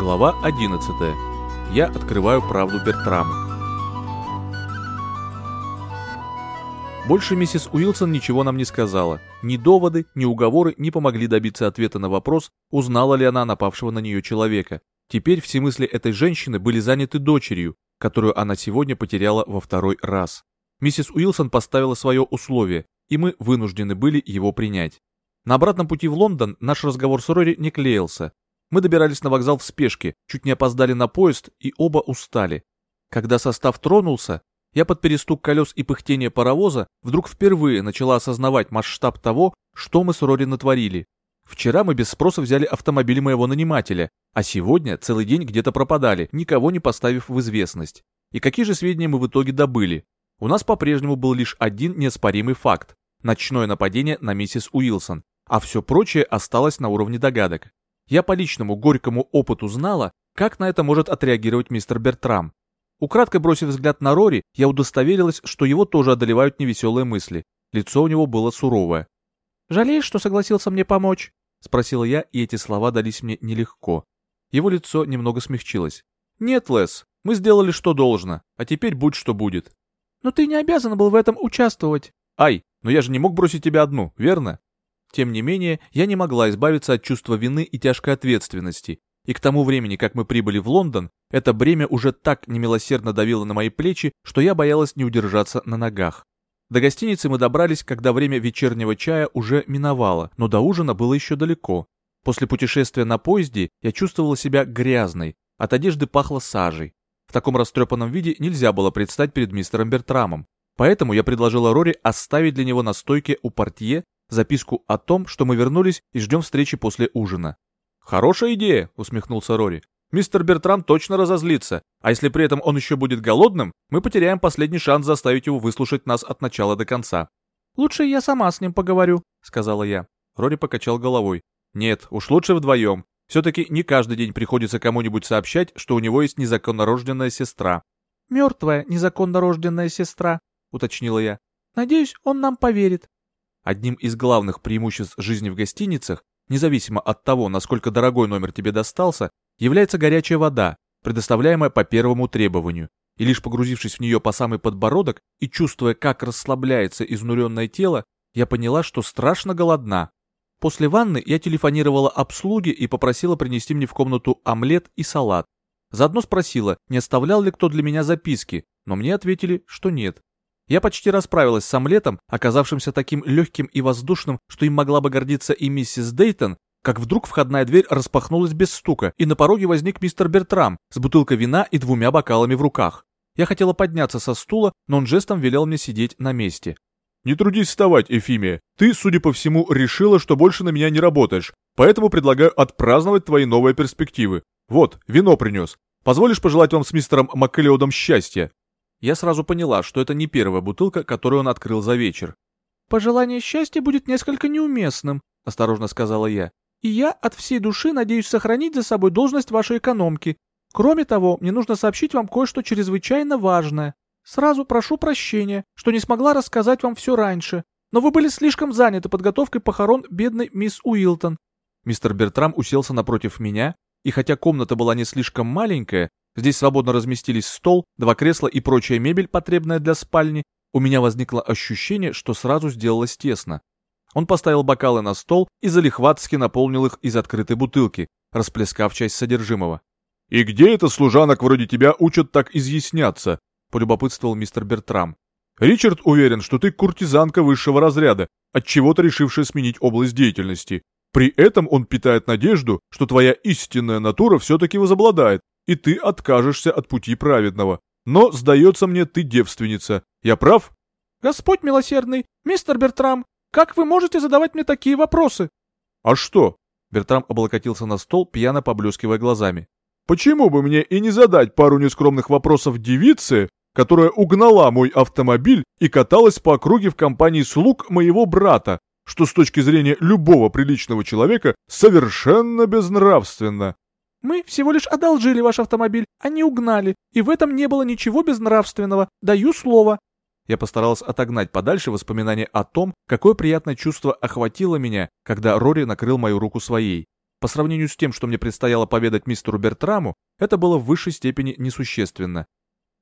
Глава 11. Я открываю правду Бертраму. Больше миссис Уилсон ничего нам не сказала. Ни доводы, ни уговоры не помогли добиться ответа на вопрос, узнала ли она напавшего на нее человека. Теперь все мысли этой женщины были заняты дочерью, которую она сегодня потеряла во второй раз. Миссис Уилсон поставила свое условие, и мы вынуждены были его принять. На обратном пути в Лондон наш разговор с Рори не клеился. Мы добирались на вокзал в спешке, чуть не опоздали на поезд и оба устали. Когда состав тронулся, я под перестук колес и пыхтение паровоза вдруг впервые начала осознавать масштаб того, что мы с Рори натворили. Вчера мы без спроса взяли автомобиль моего нанимателя, а сегодня целый день где-то пропадали, никого не поставив в известность. И какие же сведения мы в итоге добыли? У нас по-прежнему был лишь один неоспоримый факт – ночное нападение на миссис Уилсон, а все прочее осталось на уровне догадок. Я по личному горькому опыту знала, как на это может отреагировать мистер Бертрам. Украдкой бросив взгляд на Рори, я удостоверилась, что его тоже одолевают невеселые мысли. Лицо у него было суровое. «Жалеешь, что согласился мне помочь?» — спросила я, и эти слова дались мне нелегко. Его лицо немного смягчилось. «Нет, Лес, мы сделали что должно, а теперь будь что будет». «Но ты не обязан был в этом участвовать». «Ай, но я же не мог бросить тебя одну, верно?» Тем не менее, я не могла избавиться от чувства вины и тяжкой ответственности, и к тому времени, как мы прибыли в Лондон, это бремя уже так немилосердно давило на мои плечи, что я боялась не удержаться на ногах. До гостиницы мы добрались, когда время вечернего чая уже миновало, но до ужина было еще далеко. После путешествия на поезде я чувствовала себя грязной, от одежды пахло сажей. В таком растрепанном виде нельзя было предстать перед мистером Бертрамом. Поэтому я предложила Рори оставить для него на стойке у портье записку о том, что мы вернулись и ждем встречи после ужина. «Хорошая идея», — усмехнулся Рори. «Мистер Бертрам точно разозлится, а если при этом он еще будет голодным, мы потеряем последний шанс заставить его выслушать нас от начала до конца». «Лучше я сама с ним поговорю», — сказала я. Рори покачал головой. «Нет, уж лучше вдвоем. Все-таки не каждый день приходится кому-нибудь сообщать, что у него есть незаконнорожденная сестра». «Мертвая незаконнорожденная сестра», — уточнила я. «Надеюсь, он нам поверит». Одним из главных преимуществ жизни в гостиницах, независимо от того, насколько дорогой номер тебе достался, является горячая вода, предоставляемая по первому требованию. И лишь погрузившись в нее по самый подбородок и чувствуя, как расслабляется изнуренное тело, я поняла, что страшно голодна. После ванны я телефонировала обслуге и попросила принести мне в комнату омлет и салат. Заодно спросила, не оставлял ли кто для меня записки, но мне ответили, что нет. Я почти расправилась с омлетом, оказавшимся таким легким и воздушным, что им могла бы гордиться и миссис Дейтон, как вдруг входная дверь распахнулась без стука, и на пороге возник мистер Бертрам с бутылкой вина и двумя бокалами в руках. Я хотела подняться со стула, но он жестом велел мне сидеть на месте. «Не трудись вставать, Эфимия. Ты, судя по всему, решила, что больше на меня не работаешь, поэтому предлагаю отпраздновать твои новые перспективы. Вот, вино принес. Позволишь пожелать вам с мистером Маккелеодом счастья?» Я сразу поняла, что это не первая бутылка, которую он открыл за вечер. «Пожелание счастья будет несколько неуместным», — осторожно сказала я. «И я от всей души надеюсь сохранить за собой должность вашей экономки. Кроме того, мне нужно сообщить вам кое-что чрезвычайно важное. Сразу прошу прощения, что не смогла рассказать вам все раньше, но вы были слишком заняты подготовкой похорон бедной мисс Уилтон». Мистер Бертрам уселся напротив меня, и хотя комната была не слишком маленькая, Здесь свободно разместились стол, два кресла и прочая мебель, потребная для спальни. У меня возникло ощущение, что сразу сделалось тесно. Он поставил бокалы на стол и залихватски наполнил их из открытой бутылки, расплескав часть содержимого. «И где это служанок вроде тебя учат так изъясняться?» — полюбопытствовал мистер Бертрам. «Ричард уверен, что ты куртизанка высшего разряда, от чего то решившая сменить область деятельности. При этом он питает надежду, что твоя истинная натура все-таки возобладает, и ты откажешься от пути праведного. Но, сдается мне, ты девственница. Я прав?» «Господь милосердный, мистер Бертрам, как вы можете задавать мне такие вопросы?» «А что?» Бертрам облокотился на стол, пьяно поблескивая глазами. «Почему бы мне и не задать пару нескромных вопросов девице, которая угнала мой автомобиль и каталась по округе в компании слуг моего брата, что с точки зрения любого приличного человека совершенно безнравственно?» Мы всего лишь одолжили ваш автомобиль, а не угнали, и в этом не было ничего безнравственного, даю слово». Я постаралась отогнать подальше воспоминания о том, какое приятное чувство охватило меня, когда Рори накрыл мою руку своей. По сравнению с тем, что мне предстояло поведать мистеру Бертраму, это было в высшей степени несущественно.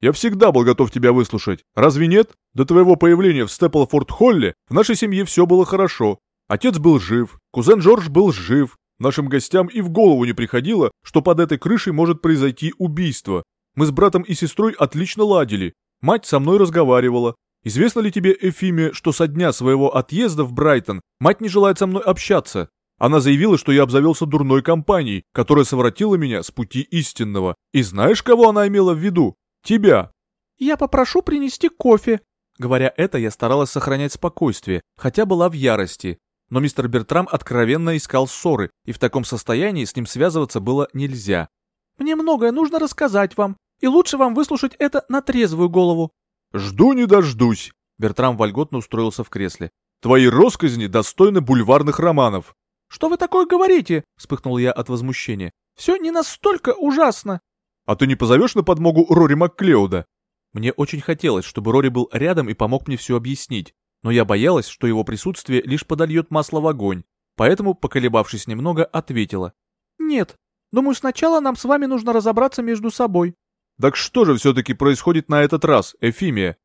«Я всегда был готов тебя выслушать. Разве нет? До твоего появления в Степлфорд-Холле в нашей семье все было хорошо. Отец был жив, кузен Джордж был жив. Нашим гостям и в голову не приходило, что под этой крышей может произойти убийство. Мы с братом и сестрой отлично ладили. Мать со мной разговаривала. Известно ли тебе, Эфиме, что со дня своего отъезда в Брайтон мать не желает со мной общаться? Она заявила, что я обзавелся дурной компанией, которая совратила меня с пути истинного. И знаешь, кого она имела в виду? Тебя. Я попрошу принести кофе. Говоря это, я старалась сохранять спокойствие, хотя была в ярости. Но мистер Бертрам откровенно искал ссоры, и в таком состоянии с ним связываться было нельзя. «Мне многое нужно рассказать вам, и лучше вам выслушать это на трезвую голову». «Жду не дождусь», — Бертрам вольготно устроился в кресле. «Твои росказни достойны бульварных романов». «Что вы такое говорите?» — вспыхнул я от возмущения. «Все не настолько ужасно». «А ты не позовешь на подмогу Рори Макклеуда?» Мне очень хотелось, чтобы Рори был рядом и помог мне все объяснить, но я боялась, что его присутствие лишь подольет масло в огонь, поэтому, поколебавшись немного, ответила. «Нет, думаю, сначала нам с вами нужно разобраться между собой». «Так что же все-таки происходит на этот раз, Эфимия?»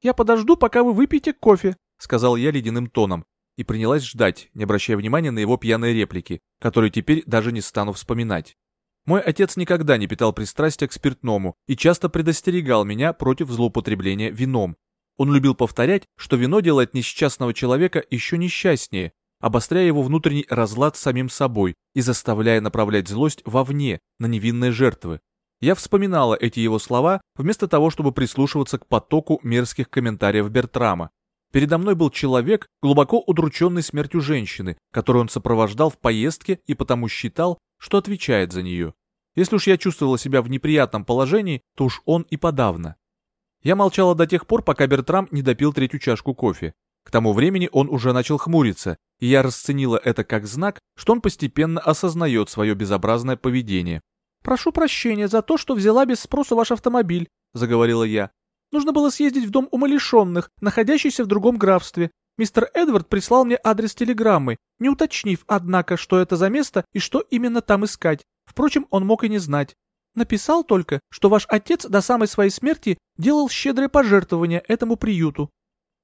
«Я подожду, пока вы выпьете кофе», — сказал я ледяным тоном и принялась ждать, не обращая внимания на его пьяные реплики, которые теперь даже не стану вспоминать. Мой отец никогда не питал пристрастия к спиртному и часто предостерегал меня против злоупотребления вином. Он любил повторять, что вино делает несчастного человека еще несчастнее, обостряя его внутренний разлад самим собой и заставляя направлять злость вовне, на невинные жертвы. Я вспоминала эти его слова, вместо того, чтобы прислушиваться к потоку мерзких комментариев Бертрама, Передо мной был человек, глубоко удрученный смертью женщины, которую он сопровождал в поездке и потому считал, что отвечает за нее. Если уж я чувствовала себя в неприятном положении, то уж он и подавно. Я молчала до тех пор, пока Бертрам не допил третью чашку кофе. К тому времени он уже начал хмуриться, и я расценила это как знак, что он постепенно осознает свое безобразное поведение. «Прошу прощения за то, что взяла без спроса ваш автомобиль», — заговорила я. Нужно было съездить в дом умалишенных, находящийся в другом графстве. Мистер Эдвард прислал мне адрес телеграммы, не уточнив, однако, что это за место и что именно там искать. Впрочем, он мог и не знать. Написал только, что ваш отец до самой своей смерти делал щедрое пожертвование этому приюту.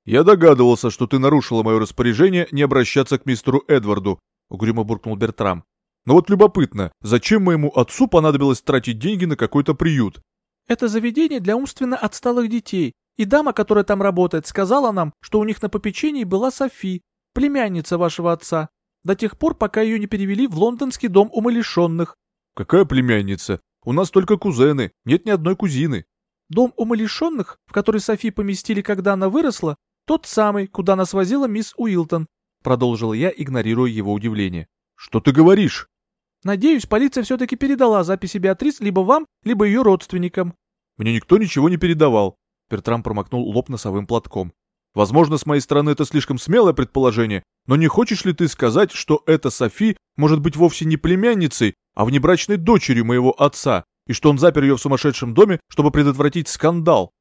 «Я догадывался, что ты нарушила мое распоряжение не обращаться к мистеру Эдварду», — угрюмо буркнул Бертрам. «Но вот любопытно, зачем моему отцу понадобилось тратить деньги на какой-то приют? Это заведение для умственно отсталых детей, и дама, которая там работает, сказала нам, что у них на попечении была Софи, племянница вашего отца, до тех пор, пока ее не перевели в лондонский дом умалишенных». «Какая племянница? У нас только кузены, нет ни одной кузины». «Дом умалишенных, в который Софи поместили, когда она выросла, тот самый, куда нас возила мисс Уилтон», продолжил я, игнорируя его удивление. «Что ты говоришь?» Надеюсь, полиция все-таки передала записи Беатрис либо вам, либо ее родственникам. Мне никто ничего не передавал. Бертрам промокнул лоб носовым платком. Возможно, с моей стороны это слишком смелое предположение, но не хочешь ли ты сказать, что эта Софи может быть вовсе не племянницей, а внебрачной дочерью моего отца, и что он запер ее в сумасшедшем доме, чтобы предотвратить скандал?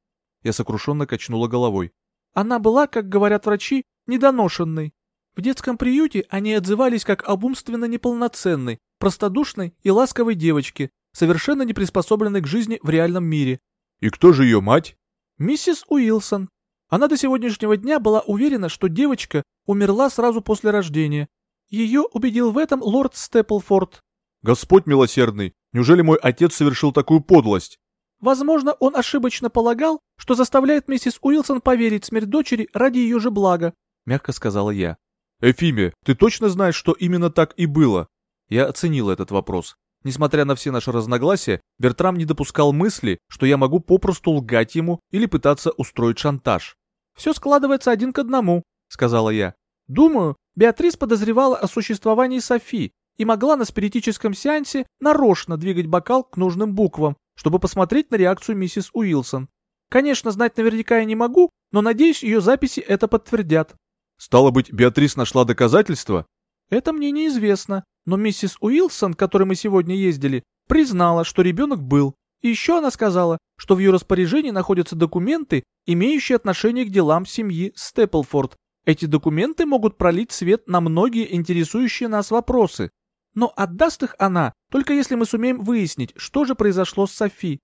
Я сокрушенно качнула головой. Она была, как говорят врачи, недоношенной. В детском приюте они отзывались как об умственно неполноценной, простодушной и ласковой девочке, совершенно не приспособленной к жизни в реальном мире. И кто же ее мать? Миссис Уилсон. Она до сегодняшнего дня была уверена, что девочка умерла сразу после рождения. Ее убедил в этом лорд Степлфорд. Господь милосердный, неужели мой отец совершил такую подлость? Возможно, он ошибочно полагал, что заставляет миссис Уилсон поверить в смерть дочери ради ее же блага, мягко сказала я. Эфиме, ты точно знаешь, что именно так и было? Я оценил этот вопрос. Несмотря на все наши разногласия, Бертрам не допускал мысли, что я могу попросту лгать ему или пытаться устроить шантаж. «Все складывается один к одному», — сказала я. «Думаю, Беатрис подозревала о существовании Софи и могла на спиритическом сеансе нарочно двигать бокал к нужным буквам, чтобы посмотреть на реакцию миссис Уилсон. Конечно, знать наверняка я не могу, но надеюсь, ее записи это подтвердят». «Стало быть, Беатрис нашла доказательства?» «Это мне неизвестно, но миссис Уилсон, к которой мы сегодня ездили, признала, что ребенок был. И еще она сказала, что в ее распоряжении находятся документы, имеющие отношение к делам семьи Степлфорд. Эти документы могут пролить свет на многие интересующие нас вопросы. Но отдаст их она, только если мы сумеем выяснить, что же произошло с Софи.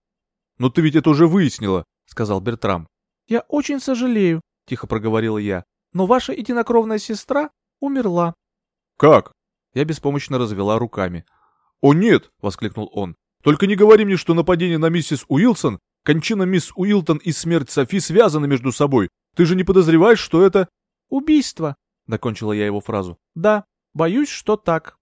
«Но ты ведь это уже выяснила», — сказал Бертрам. «Я очень сожалею», — тихо проговорила я, «но ваша единокровная сестра умерла». «Как?» Я беспомощно развела руками. «О нет!» — воскликнул он. «Только не говори мне, что нападение на миссис Уилсон, кончина мисс Уилтон и смерть Софи связаны между собой. Ты же не подозреваешь, что это...» «Убийство», — докончила я его фразу. «Да, боюсь, что так».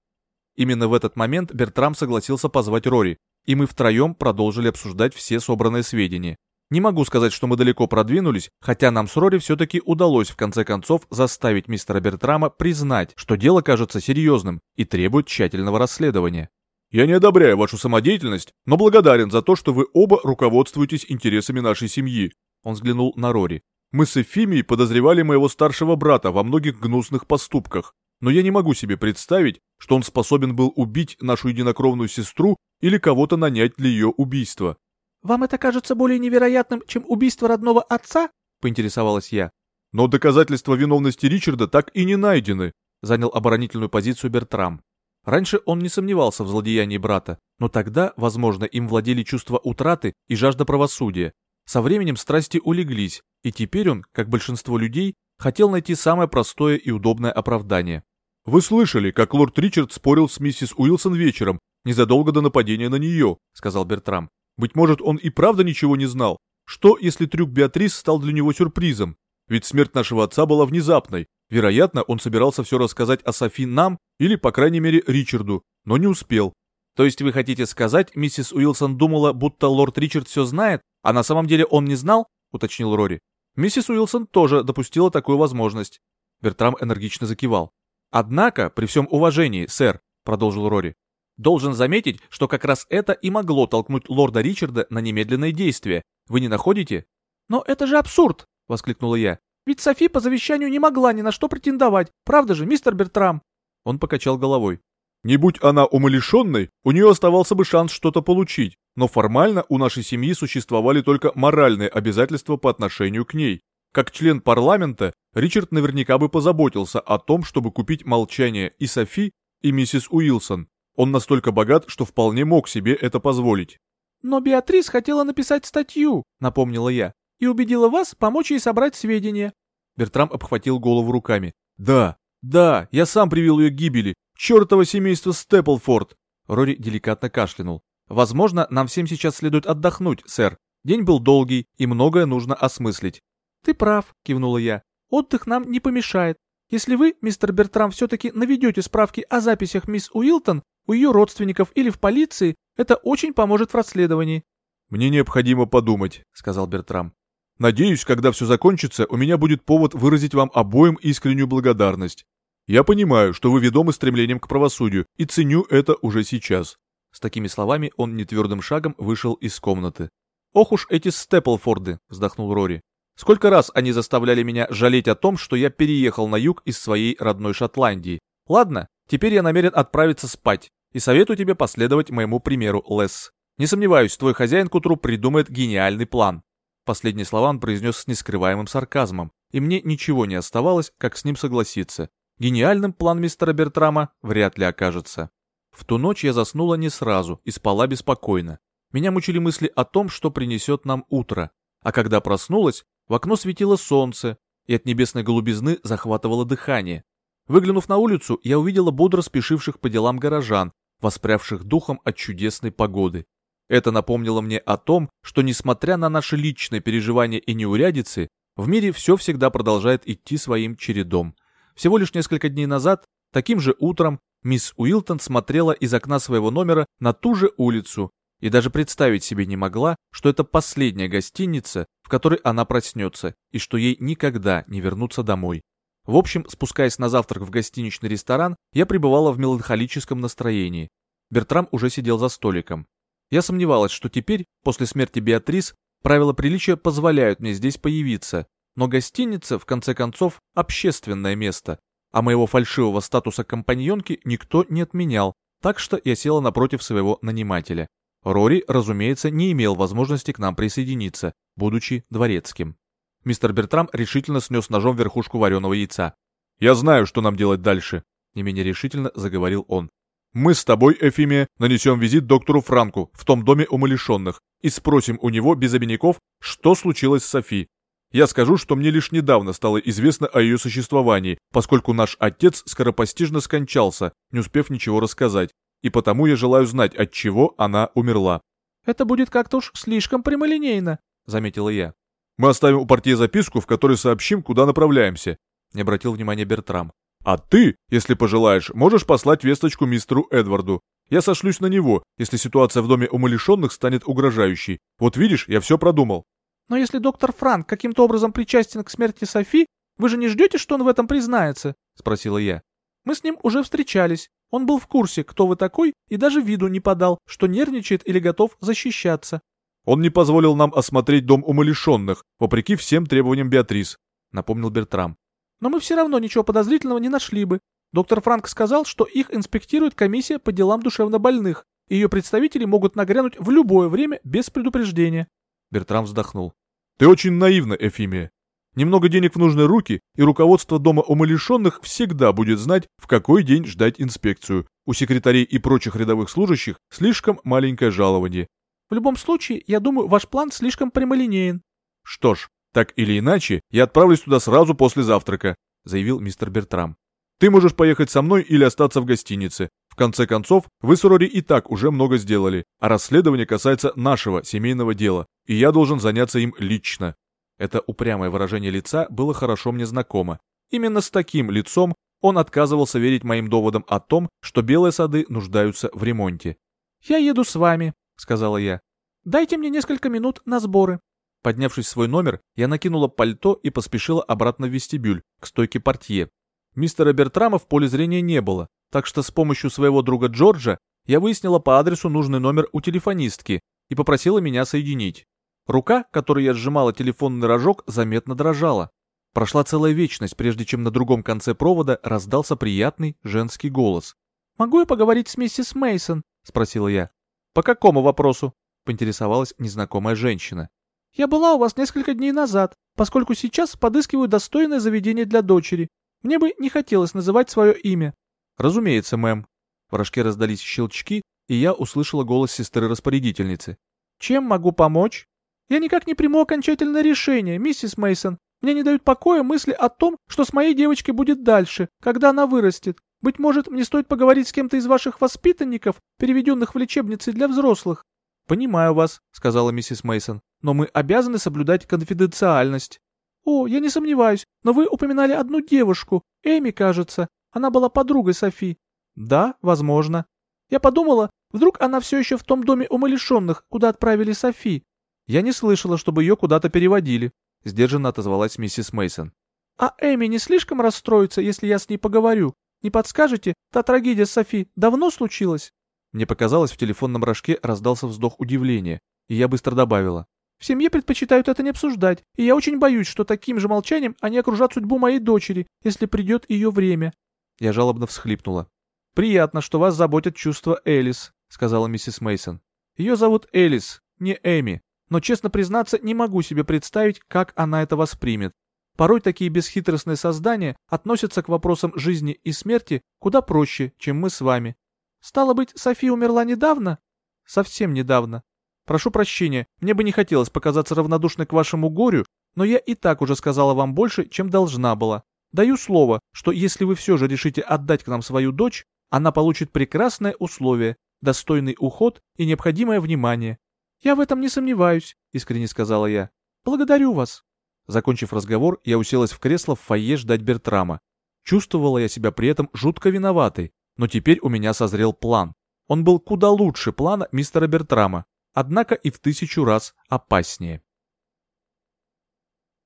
Именно в этот момент Бертрам согласился позвать Рори, и мы втроем продолжили обсуждать все собранные сведения. Не могу сказать, что мы далеко продвинулись, хотя нам с Рори все-таки удалось в конце концов заставить мистера Бертрама признать, что дело кажется серьезным и требует тщательного расследования. «Я не одобряю вашу самодеятельность, но благодарен за то, что вы оба руководствуетесь интересами нашей семьи», он взглянул на Рори. «Мы с Эфимией подозревали моего старшего брата во многих гнусных поступках, но я не могу себе представить, что он способен был убить нашу единокровную сестру или кого-то нанять для ее убийства. «Вам это кажется более невероятным, чем убийство родного отца?» — поинтересовалась я. «Но доказательства виновности Ричарда так и не найдены», — занял оборонительную позицию Бертрам. Раньше он не сомневался в злодеянии брата, но тогда, возможно, им владели чувство утраты и жажда правосудия. Со временем страсти улеглись, и теперь он, как большинство людей, хотел найти самое простое и удобное оправдание. «Вы слышали, как лорд Ричард спорил с миссис Уилсон вечером, незадолго до нападения на нее», — сказал Бертрам. «Быть может, он и правда ничего не знал? Что, если трюк Беатрис стал для него сюрпризом? Ведь смерть нашего отца была внезапной. Вероятно, он собирался все рассказать о Софи нам или, по крайней мере, Ричарду, но не успел. То есть вы хотите сказать, миссис Уилсон думала, будто лорд Ричард все знает, а на самом деле он не знал?» — уточнил Рори. Миссис Уилсон тоже допустила такую возможность. Бертрам энергично закивал. «Однако, при всем уважении, сэр», — продолжил Рори, «должен заметить, что как раз это и могло толкнуть лорда Ричарда на немедленные действия. Вы не находите?» «Но это же абсурд!» — воскликнула я. «Ведь Софи по завещанию не могла ни на что претендовать. Правда же, мистер Бертрам?» Он покачал головой. «Не будь она умалишенной, у нее оставался бы шанс что-то получить, но формально у нашей семьи существовали только моральные обязательства по отношению к ней. Как член парламента, Ричард наверняка бы позаботился о том, чтобы купить молчание и Софи, и миссис Уилсон. Он настолько богат, что вполне мог себе это позволить. «Но Беатрис хотела написать статью», — напомнила я, «и убедила вас помочь ей собрать сведения». Бертрам обхватил голову руками. «Да, да, я сам привел ее к гибели. Чертово семейство Степлфорд!» Рори деликатно кашлянул. «Возможно, нам всем сейчас следует отдохнуть, сэр. День был долгий, и многое нужно осмыслить. «Ты прав», — кивнула я. «Отдых нам не помешает. Если вы, мистер Бертрам, все-таки наведете справки о записях мисс Уилтон у ее родственников или в полиции, это очень поможет в расследовании». «Мне необходимо подумать», — сказал Бертрам. «Надеюсь, когда все закончится, у меня будет повод выразить вам обоим искреннюю благодарность. Я понимаю, что вы ведомы стремлением к правосудию, и ценю это уже сейчас». С такими словами он нетвердым шагом вышел из комнаты. «Ох уж эти Степлфорды!» — вздохнул Рори. Сколько раз они заставляли меня жалеть о том, что я переехал на юг из своей родной Шотландии. Ладно, теперь я намерен отправиться спать. И советую тебе последовать моему примеру, Лес. Не сомневаюсь, твой хозяин к утру придумает гениальный план. Последние слова он произнес с нескрываемым сарказмом, и мне ничего не оставалось, как с ним согласиться. Гениальным план мистера Бертрама вряд ли окажется. В ту ночь я заснула не сразу и спала беспокойно. Меня мучили мысли о том, что принесет нам утро. А когда проснулась, в окно светило солнце, и от небесной голубизны захватывало дыхание. Выглянув на улицу, я увидела бодро спешивших по делам горожан, воспрявших духом от чудесной погоды. Это напомнило мне о том, что несмотря на наши личные переживания и неурядицы, в мире все всегда продолжает идти своим чередом. Всего лишь несколько дней назад, таким же утром, мисс Уилтон смотрела из окна своего номера на ту же улицу и даже представить себе не могла, что это последняя гостиница, в которой она проснется, и что ей никогда не вернуться домой. В общем, спускаясь на завтрак в гостиничный ресторан, я пребывала в меланхолическом настроении. Бертрам уже сидел за столиком. Я сомневалась, что теперь, после смерти Беатрис, правила приличия позволяют мне здесь появиться, но гостиница, в конце концов, общественное место, а моего фальшивого статуса компаньонки никто не отменял, так что я села напротив своего нанимателя. Рори, разумеется, не имел возможности к нам присоединиться, будучи дворецким. Мистер Бертрам решительно снес ножом верхушку вареного яйца. «Я знаю, что нам делать дальше», — не менее решительно заговорил он. Мы с тобой, Эфимия, нанесем визит доктору Франку в том доме умалишенных и спросим у него без обиняков, что случилось с Софи. Я скажу, что мне лишь недавно стало известно о ее существовании, поскольку наш отец скоропостижно скончался, не успев ничего рассказать, и потому я желаю знать, от чего она умерла. «Это будет как-то уж слишком прямолинейно», — заметила я. «Мы оставим у портье записку, в которой сообщим, куда направляемся», — не обратил внимания Бертрам. А ты, если пожелаешь, можешь послать весточку мистеру Эдварду. Я сошлюсь на него, если ситуация в доме умалишенных станет угрожающей. Вот видишь, я все продумал. Но если доктор Франк каким-то образом причастен к смерти Софи, вы же не ждете, что он в этом признается? Спросила я. Мы с ним уже встречались. Он был в курсе, кто вы такой, и даже виду не подал, что нервничает или готов защищаться. Он не позволил нам осмотреть дом умалишенных, вопреки всем требованиям Беатрис, напомнил Бертрам. Но мы все равно ничего подозрительного не нашли бы. Доктор Франк сказал, что их инспектирует комиссия по делам душевнобольных, и ее представители могут нагрянуть в любое время без предупреждения. Бертрам вздохнул. Ты очень наивна, Эфимия. Немного денег в нужные руки, и руководство дома умалишенных всегда будет знать, в какой день ждать инспекцию. У секретарей и прочих рядовых служащих слишком маленькое жалование. В любом случае, я думаю, ваш план слишком прямолинеен. Что ж, так или иначе, я отправлюсь туда сразу после завтрака, заявил мистер Бертрам. Ты можешь поехать со мной или остаться в гостинице. В конце концов, вы с Рори и так уже много сделали, а расследование касается нашего семейного дела, и я должен заняться им лично. Это упрямое выражение лица было хорошо мне знакомо. Именно с таким лицом он отказывался верить моим доводам о том, что белые сады нуждаются в ремонте. «Я еду с вами», — сказала я. «Дайте мне несколько минут на сборы». Поднявшись в свой номер, я накинула пальто и поспешила обратно в вестибюль, к стойке портье. Мистера Бертрама в поле зрения не было, так что с помощью своего друга Джорджа я выяснила по адресу нужный номер у телефонистки и попросила меня соединить. Рука, которой я сжимала телефонный рожок, заметно дрожала. Прошла целая вечность, прежде чем на другом конце провода раздался приятный женский голос. «Могу я поговорить с миссис Мейсон? спросила я. «По какому вопросу?» — поинтересовалась незнакомая женщина. Я была у вас несколько дней назад, поскольку сейчас подыскиваю достойное заведение для дочери. Мне бы не хотелось называть свое имя». «Разумеется, мэм». В рожке раздались щелчки, и я услышала голос сестры-распорядительницы. «Чем могу помочь?» «Я никак не приму окончательное решение, миссис Мейсон. Мне не дают покоя мысли о том, что с моей девочкой будет дальше, когда она вырастет. Быть может, мне стоит поговорить с кем-то из ваших воспитанников, переведенных в лечебницы для взрослых?» «Понимаю вас», — сказала миссис Мейсон но мы обязаны соблюдать конфиденциальность. О, я не сомневаюсь, но вы упоминали одну девушку, Эми, кажется. Она была подругой Софи. Да, возможно. Я подумала, вдруг она все еще в том доме умалишенных, куда отправили Софи. Я не слышала, чтобы ее куда-то переводили, сдержанно отозвалась миссис Мейсон. А Эми не слишком расстроится, если я с ней поговорю? Не подскажете, та трагедия с Софи давно случилась? Мне показалось, в телефонном рожке раздался вздох удивления, и я быстро добавила. В семье предпочитают это не обсуждать, и я очень боюсь, что таким же молчанием они окружат судьбу моей дочери, если придет ее время». Я жалобно всхлипнула. «Приятно, что вас заботят чувства Элис», — сказала миссис Мейсон. «Ее зовут Элис, не Эми, но, честно признаться, не могу себе представить, как она это воспримет. Порой такие бесхитростные создания относятся к вопросам жизни и смерти куда проще, чем мы с вами. Стало быть, София умерла недавно? Совсем недавно. Прошу прощения, мне бы не хотелось показаться равнодушной к вашему горю, но я и так уже сказала вам больше, чем должна была. Даю слово, что если вы все же решите отдать к нам свою дочь, она получит прекрасное условие, достойный уход и необходимое внимание. Я в этом не сомневаюсь, искренне сказала я. Благодарю вас. Закончив разговор, я уселась в кресло в фойе ждать Бертрама. Чувствовала я себя при этом жутко виноватой, но теперь у меня созрел план. Он был куда лучше плана мистера Бертрама, однако и в тысячу раз опаснее.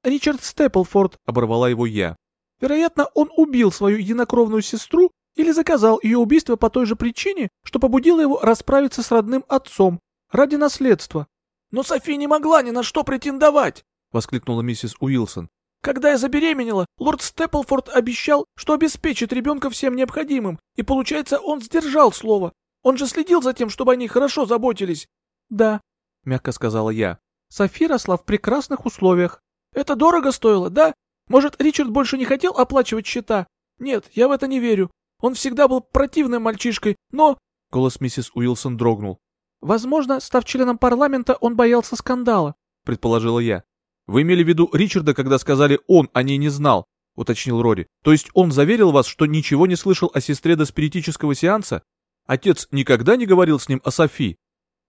«Ричард Степлфорд», — оборвала его я. «Вероятно, он убил свою единокровную сестру или заказал ее убийство по той же причине, что побудило его расправиться с родным отцом ради наследства». «Но Софи не могла ни на что претендовать!» — воскликнула миссис Уилсон. «Когда я забеременела, лорд Степлфорд обещал, что обеспечит ребенка всем необходимым, и, получается, он сдержал слово. Он же следил за тем, чтобы они хорошо заботились. «Да», — мягко сказала я. «Софи росла в прекрасных условиях». «Это дорого стоило, да? Может, Ричард больше не хотел оплачивать счета? Нет, я в это не верю. Он всегда был противным мальчишкой, но...» Голос миссис Уилсон дрогнул. Возможно, став членом парламента, он боялся скандала, предположила я. Вы имели в виду Ричарда, когда сказали «он о ней не знал», уточнил Рори. То есть он заверил вас, что ничего не слышал о сестре до спиритического сеанса? Отец никогда не говорил с ним о Софи?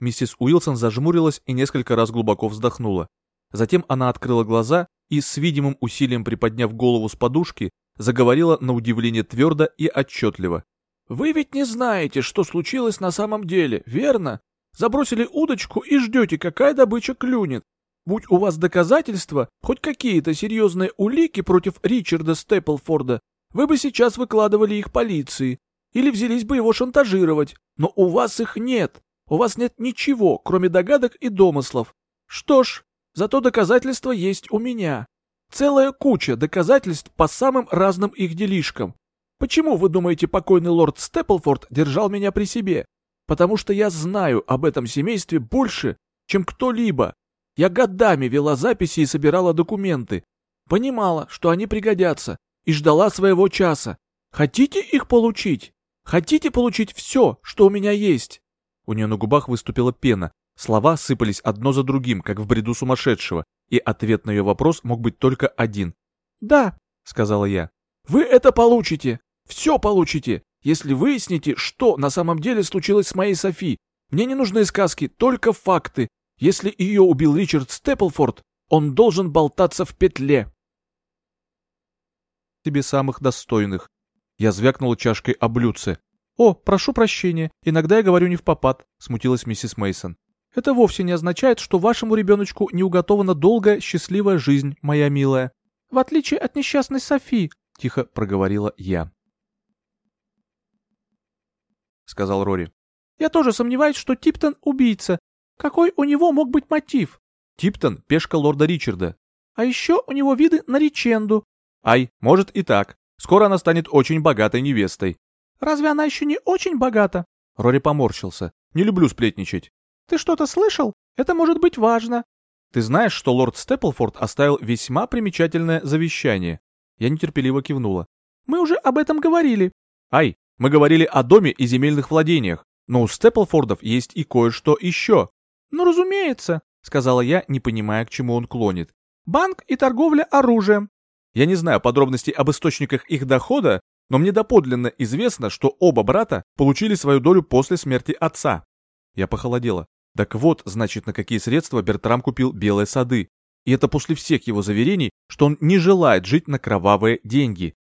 Миссис Уилсон зажмурилась и несколько раз глубоко вздохнула. Затем она открыла глаза и, с видимым усилием приподняв голову с подушки, заговорила на удивление твердо и отчетливо. «Вы ведь не знаете, что случилось на самом деле, верно? Забросили удочку и ждете, какая добыча клюнет. Будь у вас доказательства, хоть какие-то серьезные улики против Ричарда Степлфорда, вы бы сейчас выкладывали их полиции или взялись бы его шантажировать, но у вас их нет. У вас нет ничего, кроме догадок и домыслов. Что ж, зато доказательства есть у меня. Целая куча доказательств по самым разным их делишкам. Почему, вы думаете, покойный лорд Степлфорд держал меня при себе? Потому что я знаю об этом семействе больше, чем кто-либо. Я годами вела записи и собирала документы. Понимала, что они пригодятся, и ждала своего часа. Хотите их получить? Хотите получить все, что у меня есть?» У нее на губах выступила пена. Слова сыпались одно за другим, как в бреду сумасшедшего, и ответ на ее вопрос мог быть только один. «Да», — сказала я. «Вы это получите! Все получите, если выясните, что на самом деле случилось с моей Софи. Мне не нужны сказки, только факты. Если ее убил Ричард Степлфорд, он должен болтаться в петле». «Тебе самых достойных», я звякнула чашкой о блюдце. «О, прошу прощения, иногда я говорю не в попад», — смутилась миссис Мейсон. «Это вовсе не означает, что вашему ребеночку не уготована долгая, счастливая жизнь, моя милая. В отличие от несчастной Софи», — тихо проговорила я. Сказал Рори. «Я тоже сомневаюсь, что Типтон — убийца. Какой у него мог быть мотив?» «Типтон — пешка лорда Ричарда». «А еще у него виды на реченду». «Ай, может и так. Скоро она станет очень богатой невестой. Разве она еще не очень богата? Рори поморщился. Не люблю сплетничать. Ты что-то слышал? Это может быть важно. Ты знаешь, что лорд Степлфорд оставил весьма примечательное завещание? Я нетерпеливо кивнула. Мы уже об этом говорили. Ай, мы говорили о доме и земельных владениях, но у Степлфордов есть и кое-что еще. Ну, разумеется, сказала я, не понимая, к чему он клонит. Банк и торговля оружием. Я не знаю подробностей об источниках их дохода, но мне доподлинно известно, что оба брата получили свою долю после смерти отца. Я похолодела. Так вот, значит, на какие средства Бертрам купил белые сады. И это после всех его заверений, что он не желает жить на кровавые деньги.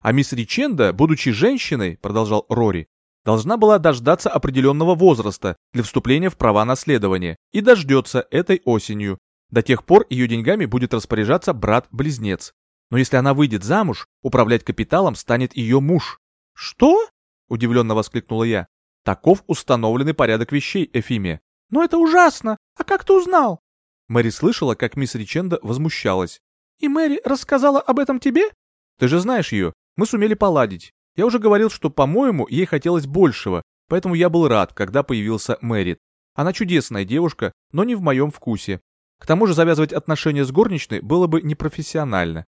А мисс Риченда, будучи женщиной, продолжал Рори, должна была дождаться определенного возраста для вступления в права наследования и дождется этой осенью. До тех пор ее деньгами будет распоряжаться брат-близнец. Но если она выйдет замуж, управлять капиталом станет ее муж. Что? Удивленно воскликнула я. Таков установленный порядок вещей, Эфимия. Но это ужасно. А как ты узнал? Мэри слышала, как мисс Риченда возмущалась. И Мэри рассказала об этом тебе? Ты же знаешь ее. Мы сумели поладить. Я уже говорил, что, по-моему, ей хотелось большего, поэтому я был рад, когда появился Мэри. Она чудесная девушка, но не в моем вкусе. К тому же завязывать отношения с горничной было бы непрофессионально.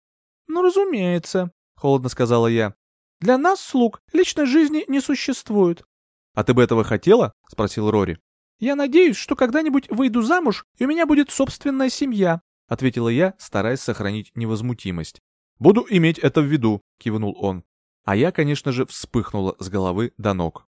«Ну, разумеется», — холодно сказала я. «Для нас, слуг, личной жизни не существует». «А ты бы этого хотела?» — спросил Рори. «Я надеюсь, что когда-нибудь выйду замуж, и у меня будет собственная семья», — ответила я, стараясь сохранить невозмутимость. «Буду иметь это в виду», — кивнул он. А я, конечно же, вспыхнула с головы до ног.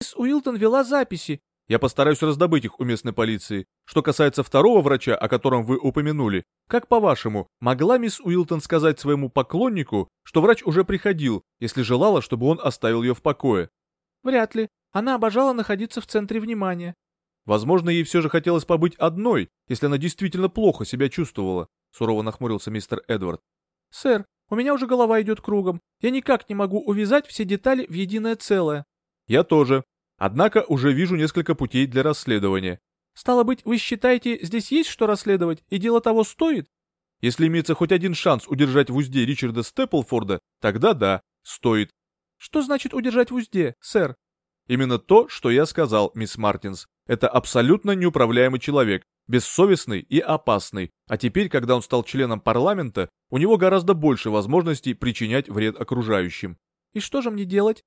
«Мисс Уилтон вела записи, я постараюсь раздобыть их у местной полиции. Что касается второго врача, о котором вы упомянули, как по-вашему, могла мисс Уилтон сказать своему поклоннику, что врач уже приходил, если желала, чтобы он оставил ее в покое? Вряд ли. Она обожала находиться в центре внимания. Возможно, ей все же хотелось побыть одной, если она действительно плохо себя чувствовала, сурово нахмурился мистер Эдвард. Сэр, у меня уже голова идет кругом. Я никак не могу увязать все детали в единое целое. Я тоже, Однако уже вижу несколько путей для расследования. Стало быть, вы считаете, здесь есть что расследовать, и дело того стоит? Если имеется хоть один шанс удержать в узде Ричарда Степлфорда, тогда да, стоит. Что значит удержать в узде, сэр? Именно то, что я сказал, мисс Мартинс. Это абсолютно неуправляемый человек, бессовестный и опасный. А теперь, когда он стал членом парламента, у него гораздо больше возможностей причинять вред окружающим. И что же мне делать?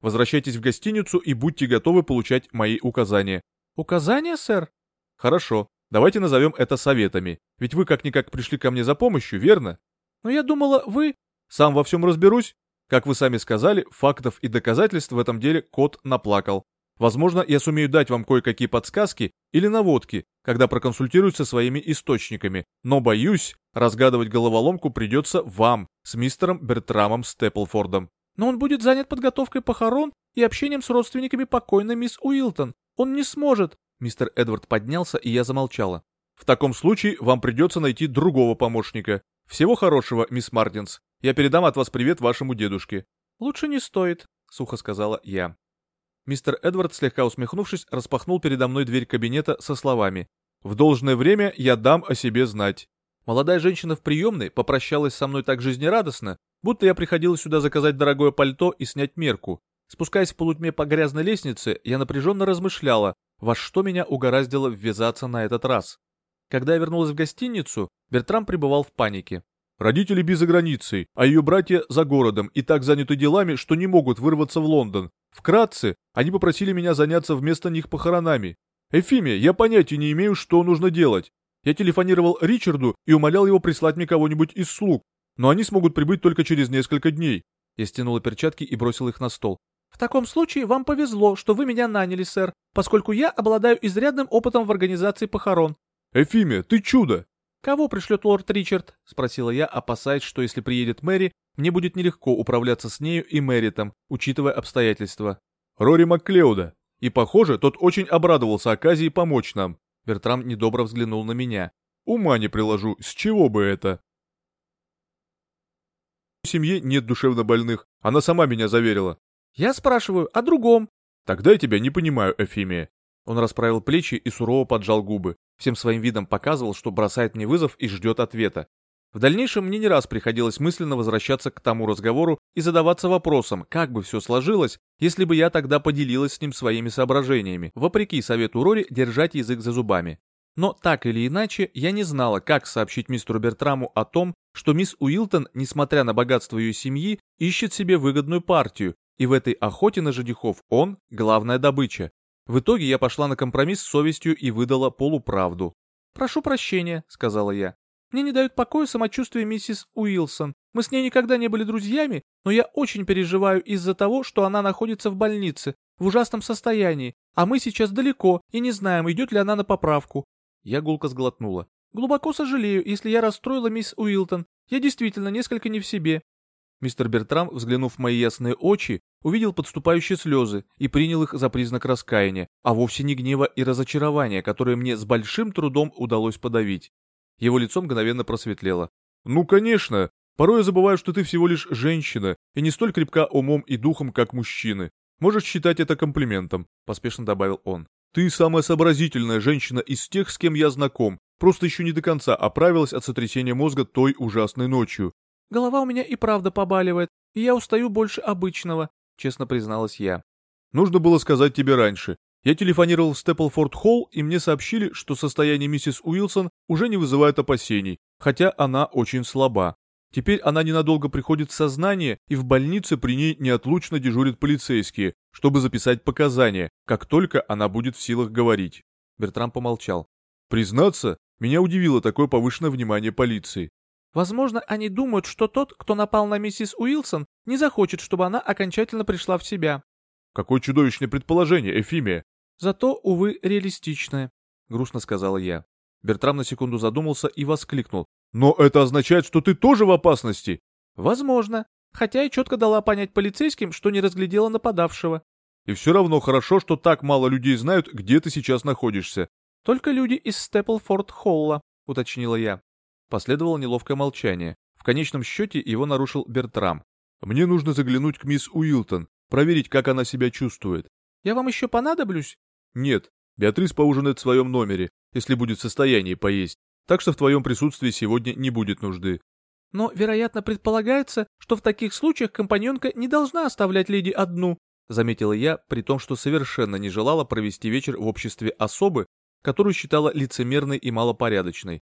Возвращайтесь в гостиницу и будьте готовы получать мои указания. Указания, сэр? Хорошо, давайте назовем это советами. Ведь вы как-никак пришли ко мне за помощью, верно? Но я думала, вы... Сам во всем разберусь. Как вы сами сказали, фактов и доказательств в этом деле кот наплакал. Возможно, я сумею дать вам кое-какие подсказки или наводки, когда проконсультируюсь со своими источниками, но боюсь, разгадывать головоломку придется вам с мистером Бертрамом Степлфордом. Но он будет занят подготовкой похорон и общением с родственниками покойной мисс Уилтон. Он не сможет. Мистер Эдвард поднялся, и я замолчала. В таком случае вам придется найти другого помощника. Всего хорошего, мисс Мартинс. Я передам от вас привет вашему дедушке. Лучше не стоит, сухо сказала я. Мистер Эдвард, слегка усмехнувшись, распахнул передо мной дверь кабинета со словами «В должное время я дам о себе знать». Молодая женщина в приемной попрощалась со мной так жизнерадостно, будто я приходила сюда заказать дорогое пальто и снять мерку. Спускаясь в полутьме по грязной лестнице, я напряженно размышляла, во что меня угораздило ввязаться на этот раз. Когда я вернулась в гостиницу, Бертрам пребывал в панике. Родители без границей, а ее братья за городом и так заняты делами, что не могут вырваться в Лондон. Вкратце, они попросили меня заняться вместо них похоронами. Эфимия, я понятия не имею, что нужно делать. Я телефонировал Ричарду и умолял его прислать мне кого-нибудь из слуг, но они смогут прибыть только через несколько дней. Я стянула перчатки и бросил их на стол. В таком случае вам повезло, что вы меня наняли, сэр, поскольку я обладаю изрядным опытом в организации похорон. Эфимия, ты чудо! «Кого пришлет лорд Ричард?» — спросила я, опасаясь, что если приедет Мэри, мне будет нелегко управляться с нею и Мэритом, учитывая обстоятельства. «Рори Макклеуда. И, похоже, тот очень обрадовался оказии помочь нам». Бертрам недобро взглянул на меня. «Ума не приложу, с чего бы это?» В семье нет душевно больных, она сама меня заверила. «Я спрашиваю о другом». «Тогда я тебя не понимаю, Эфимия». Он расправил плечи и сурово поджал губы всем своим видом показывал, что бросает мне вызов и ждет ответа. В дальнейшем мне не раз приходилось мысленно возвращаться к тому разговору и задаваться вопросом, как бы все сложилось, если бы я тогда поделилась с ним своими соображениями, вопреки совету Рори держать язык за зубами. Но так или иначе, я не знала, как сообщить мистеру Бертраму о том, что мисс Уилтон, несмотря на богатство ее семьи, ищет себе выгодную партию, и в этой охоте на женихов он – главная добыча. В итоге я пошла на компромисс с совестью и выдала полуправду. «Прошу прощения», — сказала я. «Мне не дают покоя самочувствие миссис Уилсон. Мы с ней никогда не были друзьями, но я очень переживаю из-за того, что она находится в больнице, в ужасном состоянии, а мы сейчас далеко и не знаем, идет ли она на поправку». Я гулко сглотнула. «Глубоко сожалею, если я расстроила мисс Уилтон. Я действительно несколько не в себе. Мистер Бертрам, взглянув в мои ясные очи, увидел подступающие слезы и принял их за признак раскаяния, а вовсе не гнева и разочарования, которые мне с большим трудом удалось подавить. Его лицо мгновенно просветлело. «Ну, конечно. Порой я забываю, что ты всего лишь женщина, и не столь крепка умом и духом, как мужчины. Можешь считать это комплиментом», — поспешно добавил он. «Ты самая сообразительная женщина из тех, с кем я знаком, просто еще не до конца оправилась от сотрясения мозга той ужасной ночью. Голова у меня и правда побаливает, и я устаю больше обычного», — честно призналась я. «Нужно было сказать тебе раньше. Я телефонировал в Степлфорд-Холл, и мне сообщили, что состояние миссис Уилсон уже не вызывает опасений, хотя она очень слаба. Теперь она ненадолго приходит в сознание, и в больнице при ней неотлучно дежурят полицейские, чтобы записать показания, как только она будет в силах говорить». Бертрам помолчал. «Признаться, меня удивило такое повышенное внимание полиции. Возможно, они думают, что тот, кто напал на миссис Уилсон, не захочет, чтобы она окончательно пришла в себя. Какое чудовищное предположение, Эфимия. Зато, увы, реалистичное, грустно сказала я. Бертрам на секунду задумался и воскликнул. Но это означает, что ты тоже в опасности. Возможно. Хотя и четко дала понять полицейским, что не разглядела нападавшего. И все равно хорошо, что так мало людей знают, где ты сейчас находишься. Только люди из Степлфорд-Холла, уточнила я. Последовало неловкое молчание. В конечном счете его нарушил Бертрам. «Мне нужно заглянуть к мисс Уилтон, проверить, как она себя чувствует». «Я вам еще понадоблюсь?» «Нет. Беатрис поужинает в своем номере, если будет в состоянии поесть. Так что в твоем присутствии сегодня не будет нужды». «Но, вероятно, предполагается, что в таких случаях компаньонка не должна оставлять леди одну», заметила я, при том, что совершенно не желала провести вечер в обществе особы, которую считала лицемерной и малопорядочной.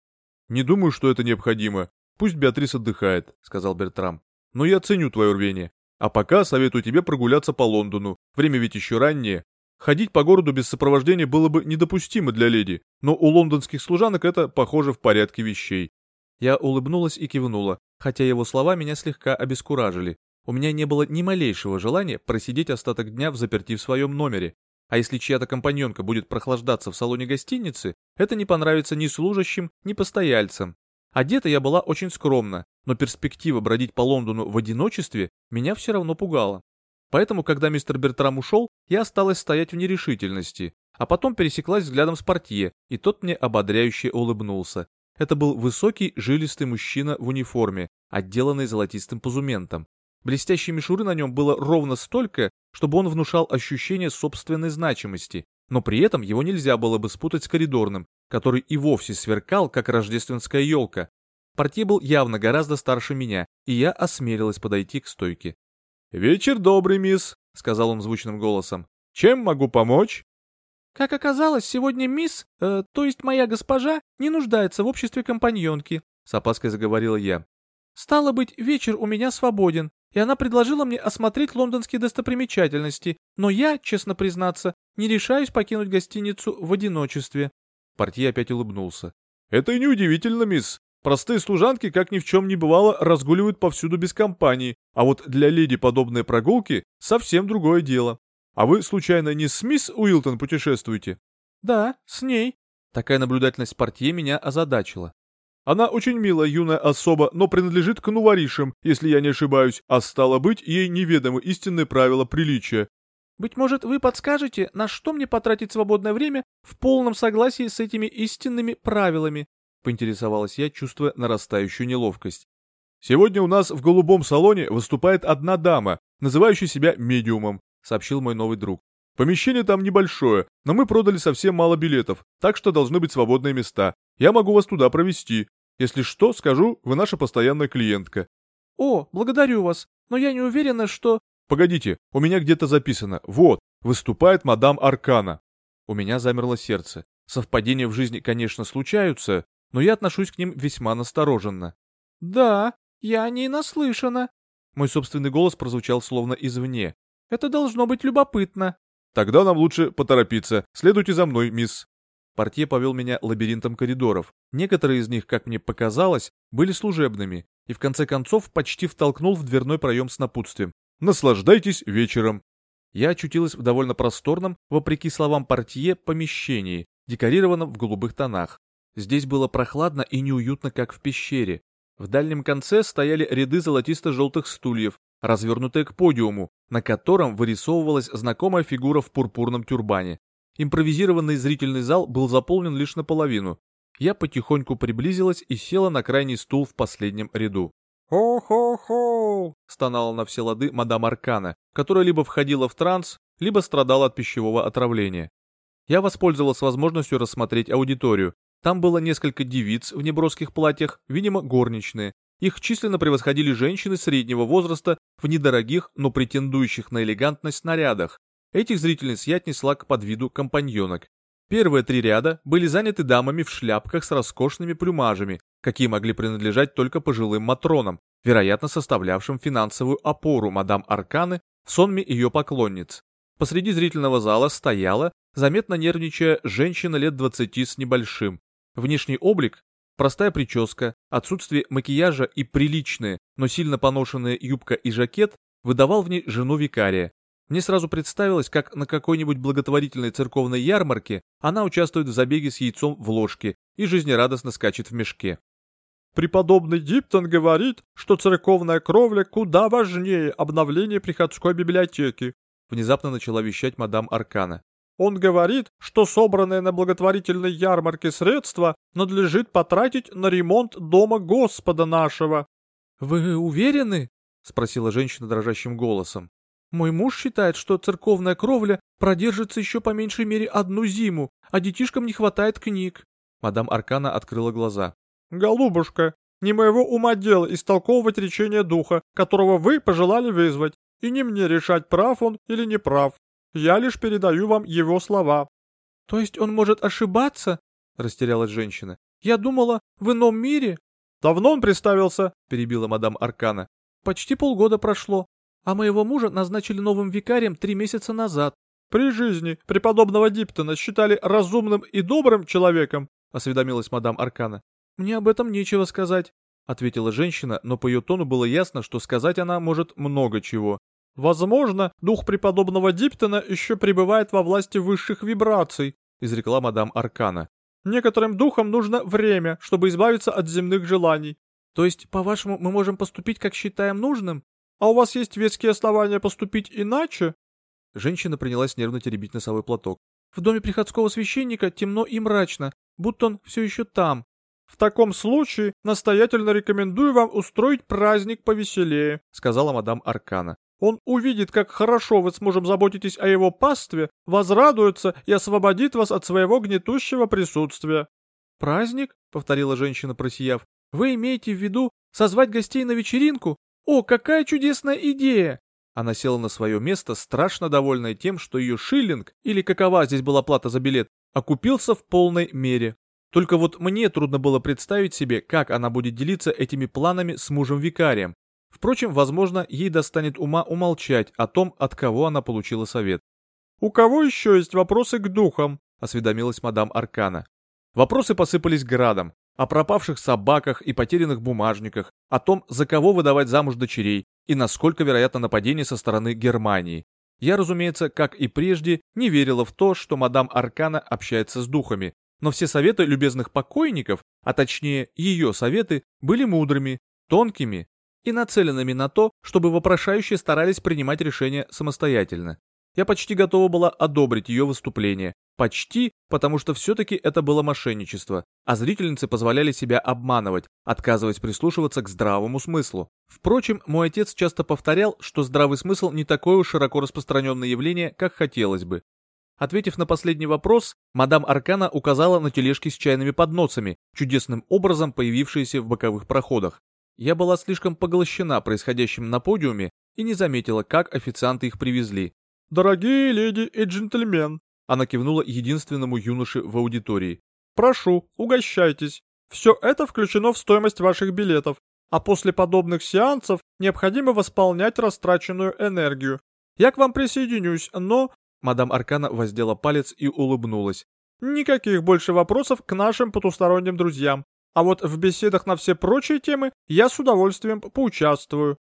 «Не думаю, что это необходимо. Пусть Беатрис отдыхает», — сказал Бертрам. «Но я ценю твое рвение. А пока советую тебе прогуляться по Лондону. Время ведь еще раннее. Ходить по городу без сопровождения было бы недопустимо для леди, но у лондонских служанок это, похоже, в порядке вещей. Я улыбнулась и кивнула, хотя его слова меня слегка обескуражили. У меня не было ни малейшего желания просидеть остаток дня в заперти в своем номере. А если чья-то компаньонка будет прохлаждаться в салоне гостиницы, это не понравится ни служащим, ни постояльцам. Одета я была очень скромно, но перспектива бродить по Лондону в одиночестве меня все равно пугала. Поэтому, когда мистер Бертрам ушел, я осталась стоять в нерешительности, а потом пересеклась взглядом с портье, и тот мне ободряюще улыбнулся. Это был высокий, жилистый мужчина в униформе, отделанный золотистым позументом. Блестящей мишуры на нем было ровно столько, чтобы он внушал ощущение собственной значимости, но при этом его нельзя было бы спутать с коридорным, который и вовсе сверкал, как рождественская елка. Портье был явно гораздо старше меня, и я осмелилась подойти к стойке. «Вечер добрый, мисс», — сказал он звучным голосом. «Чем могу помочь?» «Как оказалось, сегодня мисс, э, то есть моя госпожа, не нуждается в обществе компаньонки», — с опаской заговорила я. «Стало быть, вечер у меня свободен, и она предложила мне осмотреть лондонские достопримечательности, но я, честно признаться, не решаюсь покинуть гостиницу в одиночестве». Портье опять улыбнулся. «Это и неудивительно, мисс. Простые служанки, как ни в чем не бывало, разгуливают повсюду без компании, а вот для леди подобные прогулки — совсем другое дело. А вы, случайно, не с мисс Уилтон путешествуете? Да, с ней. Такая наблюдательность портье меня озадачила. Она очень милая юная особа, но принадлежит к нуворишам, если я не ошибаюсь, а стало быть, ей неведомы истинные правила приличия. Быть может, вы подскажете, на что мне потратить свободное время в полном согласии с этими истинными правилами? поинтересовалась я, чувствуя нарастающую неловкость. «Сегодня у нас в голубом салоне выступает одна дама, называющая себя медиумом», — сообщил мой новый друг. «Помещение там небольшое, но мы продали совсем мало билетов, так что должны быть свободные места. Я могу вас туда провести. Если что, скажу, вы наша постоянная клиентка». «О, благодарю вас, но я не уверена, что...» «Погодите, у меня где-то записано. Вот, выступает мадам Аркана». У меня замерло сердце. Совпадения в жизни, конечно, случаются, но я отношусь к ним весьма настороженно. «Да, я о ней наслышана». Мой собственный голос прозвучал словно извне. «Это должно быть любопытно». «Тогда нам лучше поторопиться. Следуйте за мной, мисс». Портье повел меня лабиринтом коридоров. Некоторые из них, как мне показалось, были служебными, и в конце концов почти втолкнул в дверной проем с напутствием. «Наслаждайтесь вечером». Я очутилась в довольно просторном, вопреки словам портье, помещении, декорированном в голубых тонах. Здесь было прохладно и неуютно, как в пещере. В дальнем конце стояли ряды золотисто-желтых стульев, развернутые к подиуму, на котором вырисовывалась знакомая фигура в пурпурном тюрбане. Импровизированный зрительный зал был заполнен лишь наполовину. Я потихоньку приблизилась и села на крайний стул в последнем ряду. «Хо-хо-хо!» — стонала на все лады мадам Аркана, которая либо входила в транс, либо страдала от пищевого отравления. Я воспользовалась возможностью рассмотреть аудиторию, там было несколько девиц в неброских платьях, видимо, горничные. Их численно превосходили женщины среднего возраста в недорогих, но претендующих на элегантность нарядах. Этих зрительниц я отнесла к подвиду компаньонок. Первые три ряда были заняты дамами в шляпках с роскошными плюмажами, какие могли принадлежать только пожилым матронам, вероятно составлявшим финансовую опору мадам Арканы в сонме ее поклонниц. Посреди зрительного зала стояла, заметно нервничая, женщина лет двадцати с небольшим. Внешний облик, простая прическа, отсутствие макияжа и приличные, но сильно поношенные юбка и жакет выдавал в ней жену викария. Мне сразу представилось, как на какой-нибудь благотворительной церковной ярмарке она участвует в забеге с яйцом в ложке и жизнерадостно скачет в мешке. Преподобный Диптон говорит, что церковная кровля куда важнее обновления приходской библиотеки, внезапно начала вещать мадам Аркана. Он говорит, что собранные на благотворительной ярмарке средства надлежит потратить на ремонт дома Господа нашего. Вы уверены? спросила женщина дрожащим голосом. Мой муж считает, что церковная кровля продержится еще по меньшей мере одну зиму, а детишкам не хватает книг. Мадам Аркана открыла глаза. Голубушка, не моего ума дело истолковывать речение духа, которого вы пожелали вызвать, и не мне решать, прав он или не прав. Я лишь передаю вам его слова». «То есть он может ошибаться?» — растерялась женщина. «Я думала, в ином мире...» «Давно он представился?» — перебила мадам Аркана. «Почти полгода прошло». А моего мужа назначили новым викарием три месяца назад. При жизни преподобного Диптона считали разумным и добрым человеком, осведомилась мадам Аркана. Мне об этом нечего сказать, ответила женщина, но по ее тону было ясно, что сказать она может много чего. Возможно, дух преподобного Диптона еще пребывает во власти высших вибраций, изрекла мадам Аркана. Некоторым духам нужно время, чтобы избавиться от земных желаний. То есть, по-вашему, мы можем поступить, как считаем нужным? А у вас есть веские основания поступить иначе? Женщина принялась нервно теребить носовой платок. В доме приходского священника темно и мрачно, будто он все еще там. В таком случае настоятельно рекомендую вам устроить праздник повеселее, сказала мадам Аркана. Он увидит, как хорошо вы сможем заботитесь о его пастве, возрадуется и освободит вас от своего гнетущего присутствия. «Праздник?» — повторила женщина, просияв. «Вы имеете в виду созвать гостей на вечеринку? О, какая чудесная идея!» Она села на свое место, страшно довольная тем, что ее шиллинг, или какова здесь была плата за билет, окупился в полной мере. Только вот мне трудно было представить себе, как она будет делиться этими планами с мужем-викарием, Впрочем, возможно, ей достанет ума умолчать о том, от кого она получила совет. «У кого еще есть вопросы к духам?» — осведомилась мадам Аркана. Вопросы посыпались градом. О пропавших собаках и потерянных бумажниках, о том, за кого выдавать замуж дочерей и насколько вероятно нападение со стороны Германии. Я, разумеется, как и прежде, не верила в то, что мадам Аркана общается с духами, но все советы любезных покойников, а точнее ее советы, были мудрыми, тонкими и нацеленными на то, чтобы вопрошающие старались принимать решения самостоятельно. Я почти готова была одобрить ее выступление. Почти, потому что все-таки это было мошенничество, а зрительницы позволяли себя обманывать, отказываясь прислушиваться к здравому смыслу. Впрочем, мой отец часто повторял, что здравый смысл не такое уж широко распространенное явление, как хотелось бы. Ответив на последний вопрос, мадам Аркана указала на тележки с чайными подносами, чудесным образом появившиеся в боковых проходах. Я была слишком поглощена происходящим на подиуме и не заметила, как официанты их привезли. «Дорогие леди и джентльмен», она кивнула единственному юноше в аудитории. «Прошу, угощайтесь. Все это включено в стоимость ваших билетов, а после подобных сеансов необходимо восполнять растраченную энергию. Я к вам присоединюсь, но...» Мадам Аркана воздела палец и улыбнулась. «Никаких больше вопросов к нашим потусторонним друзьям. А вот в беседах на все прочие темы я с удовольствием поучаствую.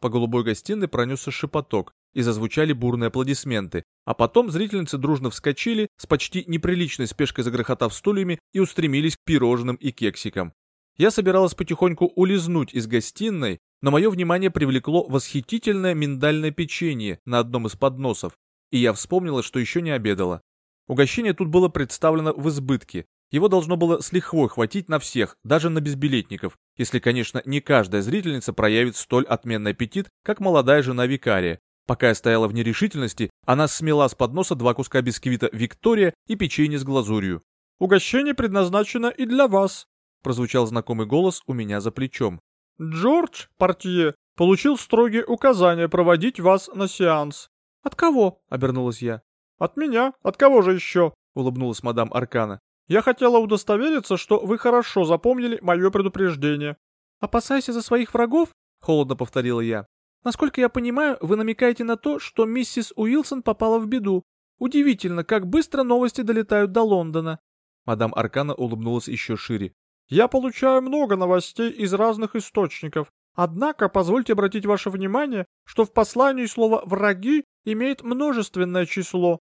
По голубой гостиной пронесся шепоток, и зазвучали бурные аплодисменты, а потом зрительницы дружно вскочили, с почти неприличной спешкой загрохотав стульями и устремились к пирожным и кексикам. Я собиралась потихоньку улизнуть из гостиной, но мое внимание привлекло восхитительное миндальное печенье на одном из подносов, и я вспомнила, что еще не обедала. Угощение тут было представлено в избытке, его должно было с лихвой хватить на всех, даже на безбилетников, если, конечно, не каждая зрительница проявит столь отменный аппетит, как молодая жена викария. Пока я стояла в нерешительности, она смела с подноса два куска бисквита «Виктория» и печенье с глазурью. «Угощение предназначено и для вас», — прозвучал знакомый голос у меня за плечом. «Джордж, портье, получил строгие указания проводить вас на сеанс». «От кого?» — обернулась я. «От меня? От кого же еще?» — улыбнулась мадам Аркана. Я хотела удостовериться, что вы хорошо запомнили мое предупреждение. Опасайся за своих врагов? Холодно повторила я. Насколько я понимаю, вы намекаете на то, что миссис Уилсон попала в беду. Удивительно, как быстро новости долетают до Лондона. Мадам Аркана улыбнулась еще шире. Я получаю много новостей из разных источников. Однако, позвольте обратить ваше внимание, что в послании слово «враги» имеет множественное число.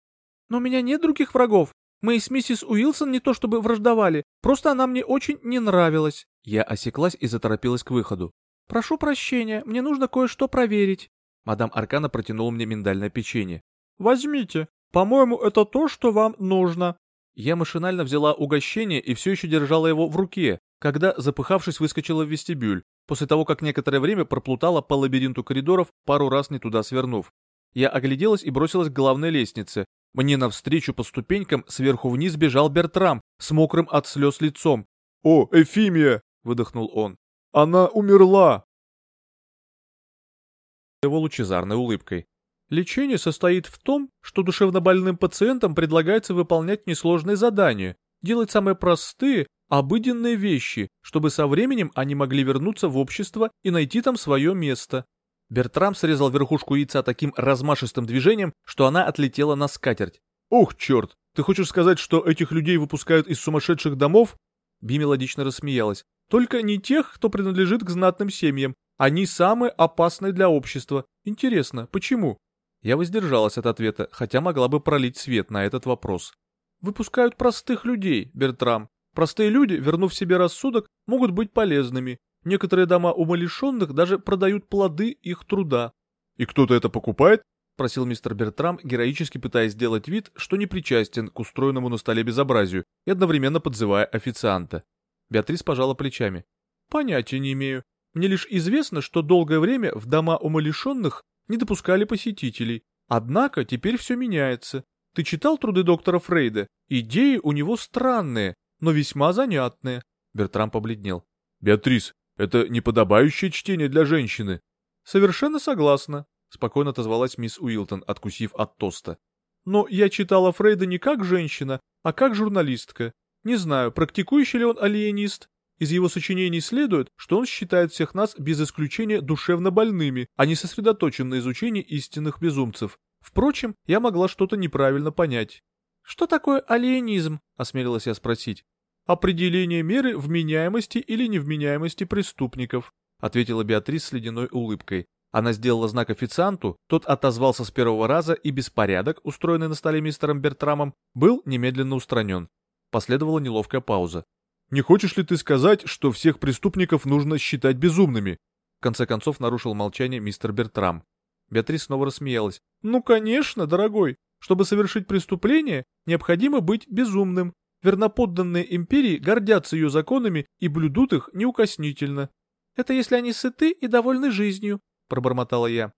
Но у меня нет других врагов, мы с миссис Уилсон не то чтобы враждовали, просто она мне очень не нравилась». Я осеклась и заторопилась к выходу. «Прошу прощения, мне нужно кое-что проверить». Мадам Аркана протянула мне миндальное печенье. «Возьмите. По-моему, это то, что вам нужно». Я машинально взяла угощение и все еще держала его в руке, когда, запыхавшись, выскочила в вестибюль, после того, как некоторое время проплутала по лабиринту коридоров, пару раз не туда свернув. Я огляделась и бросилась к главной лестнице, мне навстречу по ступенькам сверху вниз бежал Бертрам с мокрым от слез лицом. «О, Эфимия!» — выдохнул он. «Она умерла!» Его лучезарной улыбкой. Лечение состоит в том, что душевнобольным пациентам предлагается выполнять несложные задания, делать самые простые, обыденные вещи, чтобы со временем они могли вернуться в общество и найти там свое место. Бертрам срезал верхушку яйца таким размашистым движением, что она отлетела на скатерть. «Ух, черт! Ты хочешь сказать, что этих людей выпускают из сумасшедших домов?» Би мелодично рассмеялась. «Только не тех, кто принадлежит к знатным семьям. Они самые опасные для общества. Интересно, почему?» Я воздержалась от ответа, хотя могла бы пролить свет на этот вопрос. «Выпускают простых людей, Бертрам. Простые люди, вернув себе рассудок, могут быть полезными. Некоторые дома умалишенных даже продают плоды их труда». «И кто-то это покупает?» — просил мистер Бертрам, героически пытаясь сделать вид, что не причастен к устроенному на столе безобразию и одновременно подзывая официанта. Беатрис пожала плечами. «Понятия не имею. Мне лишь известно, что долгое время в дома умалишенных не допускали посетителей. Однако теперь все меняется. Ты читал труды доктора Фрейда? Идеи у него странные, но весьма занятные. Бертрам побледнел. Беатрис, это неподобающее чтение для женщины. Совершенно согласна, спокойно отозвалась мисс Уилтон, откусив от тоста. Но я читала Фрейда не как женщина, а как журналистка. Не знаю, практикующий ли он алиенист, из его сочинений следует, что он считает всех нас без исключения душевно больными, а не сосредоточен на изучении истинных безумцев. Впрочем, я могла что-то неправильно понять. «Что такое алиенизм?» – осмелилась я спросить. «Определение меры вменяемости или невменяемости преступников», – ответила Беатрис с ледяной улыбкой. Она сделала знак официанту, тот отозвался с первого раза, и беспорядок, устроенный на столе мистером Бертрамом, был немедленно устранен. Последовала неловкая пауза. Не хочешь ли ты сказать, что всех преступников нужно считать безумными? В конце концов нарушил молчание мистер Бертрам. Беатрис снова рассмеялась. Ну, конечно, дорогой. Чтобы совершить преступление, необходимо быть безумным. Верноподданные империи гордятся ее законами и блюдут их неукоснительно. Это если они сыты и довольны жизнью, пробормотала я.